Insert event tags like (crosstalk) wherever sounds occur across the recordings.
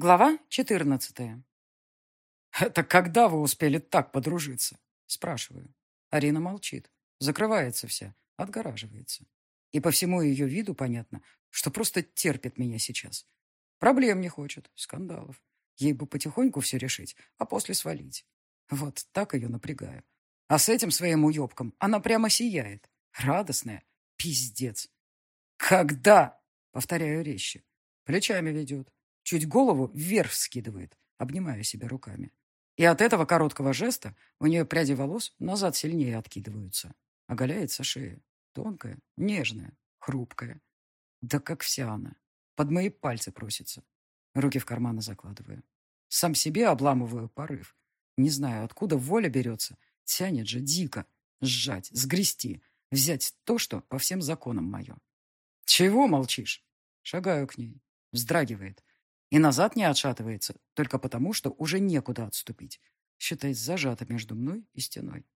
Глава 14. «Это когда вы успели так подружиться?» Спрашиваю. Арина молчит. Закрывается вся, отгораживается. И по всему ее виду понятно, что просто терпит меня сейчас. Проблем не хочет, скандалов. Ей бы потихоньку все решить, а после свалить. Вот так ее напрягаю. А с этим своим уебком она прямо сияет. Радостная. Пиздец. «Когда?» — повторяю резче. Плечами ведет. Чуть голову вверх скидывает, обнимая себя руками. И от этого короткого жеста у нее пряди волос назад сильнее откидываются. Оголяется шея. Тонкая, нежная, хрупкая. Да как вся она. Под мои пальцы просится. Руки в карманы закладываю. Сам себе обламываю порыв. Не знаю, откуда воля берется. Тянет же дико. Сжать, сгрести. Взять то, что по всем законам мое. Чего молчишь? Шагаю к ней. Вздрагивает. И назад не отшатывается, только потому, что уже некуда отступить. Считай, зажата между мной и стеной.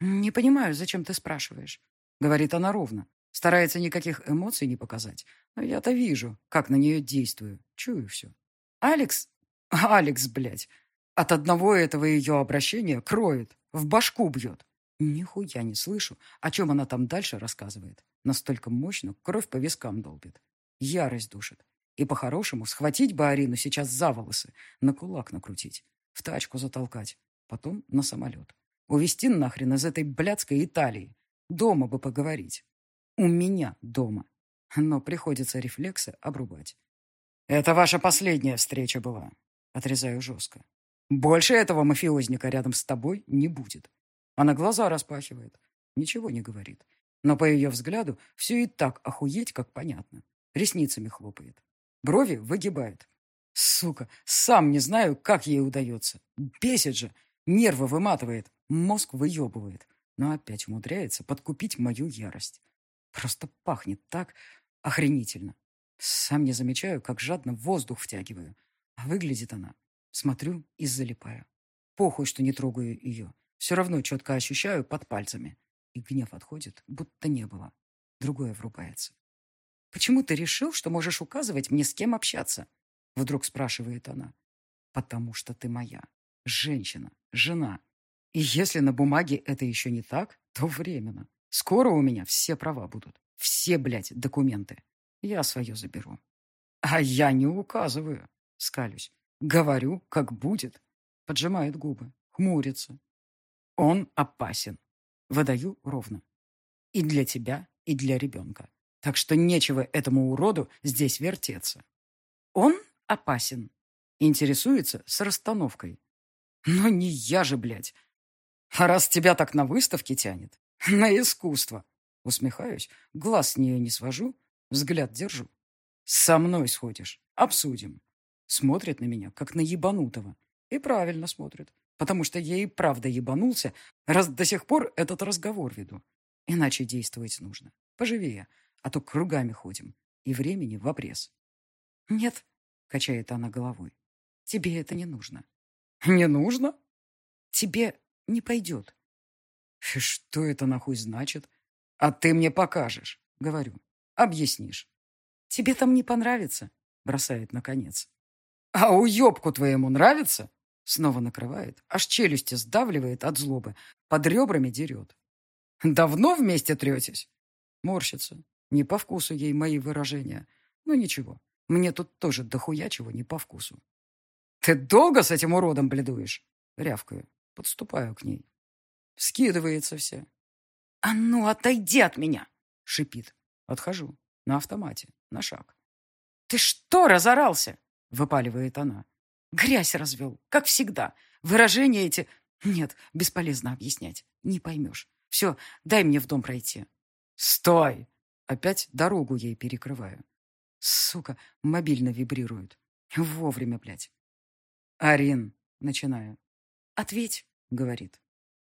«Не понимаю, зачем ты спрашиваешь?» Говорит она ровно. Старается никаких эмоций не показать. Но я-то вижу, как на нее действую. Чую все. «Алекс? (laughs) Алекс, блядь!» От одного этого ее обращения кроет, в башку бьет. Нихуя не слышу, о чем она там дальше рассказывает. Настолько мощно кровь по вискам долбит. Ярость душит. И по-хорошему схватить бы Арину сейчас за волосы, на кулак накрутить, в тачку затолкать, потом на самолет. Увезти нахрен из этой блядской Италии. Дома бы поговорить. У меня дома. Но приходится рефлексы обрубать. «Это ваша последняя встреча была», — отрезаю жестко. «Больше этого мафиозника рядом с тобой не будет». Она глаза распахивает, ничего не говорит. Но по ее взгляду все и так охуеть, как понятно. Ресницами хлопает. Брови выгибает. Сука, сам не знаю, как ей удается. Бесит же. Нервы выматывает. Мозг выебывает. Но опять умудряется подкупить мою ярость. Просто пахнет так охренительно. Сам не замечаю, как жадно воздух втягиваю. А выглядит она. Смотрю и залипаю. Похуй, что не трогаю ее. Все равно четко ощущаю под пальцами. И гнев отходит, будто не было. Другое врубается. «Почему ты решил, что можешь указывать мне, с кем общаться?» Вдруг спрашивает она. «Потому что ты моя. Женщина. Жена. И если на бумаге это еще не так, то временно. Скоро у меня все права будут. Все, блядь, документы. Я свое заберу». «А я не указываю», — скалюсь. «Говорю, как будет». Поджимает губы, хмурится. «Он опасен». Выдаю ровно. И для тебя, и для ребенка. Так что нечего этому уроду здесь вертеться. Он опасен. Интересуется с расстановкой. Но не я же, блядь. А раз тебя так на выставке тянет, (laughs) на искусство. Усмехаюсь, глаз с нее не свожу, взгляд держу. Со мной сходишь, обсудим. Смотрит на меня, как на ебанутого. И правильно смотрит, потому что я и правда ебанулся, раз до сих пор этот разговор веду. Иначе действовать нужно. Поживее, а то кругами ходим, и времени в обрез. «Нет», — качает она головой, — «тебе это не нужно». «Не нужно?» «Тебе не пойдет». «Что это нахуй значит?» «А ты мне покажешь», — говорю. «Объяснишь». «Тебе там не понравится», — бросает наконец. «А уебку твоему нравится?» Снова накрывает, аж челюсти сдавливает от злобы, под ребрами дерет. «Давно вместе третесь?» Морщится, не по вкусу ей мои выражения. Ну ничего, мне тут тоже дохуя чего не по вкусу. «Ты долго с этим уродом бледуешь?» Рявкаю, подступаю к ней. Скидывается вся. «А ну, отойди от меня!» Шипит. Отхожу. На автомате. На шаг. «Ты что разорался?» Выпаливает она. «Грязь развел, как всегда. Выражения эти... Нет, бесполезно объяснять. Не поймешь. Все, дай мне в дом пройти». «Стой!» Опять дорогу ей перекрываю. Сука, мобильно вибрирует. Вовремя, блядь. «Арин», — начинаю. «Ответь», — говорит.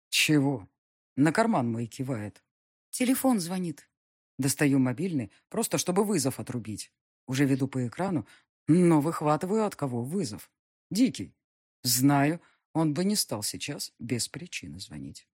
«Чего?» На карман мой кивает. «Телефон звонит». Достаю мобильный, просто чтобы вызов отрубить. Уже веду по экрану, но выхватываю от кого вызов. Дикий. Знаю, он бы не стал сейчас без причины звонить.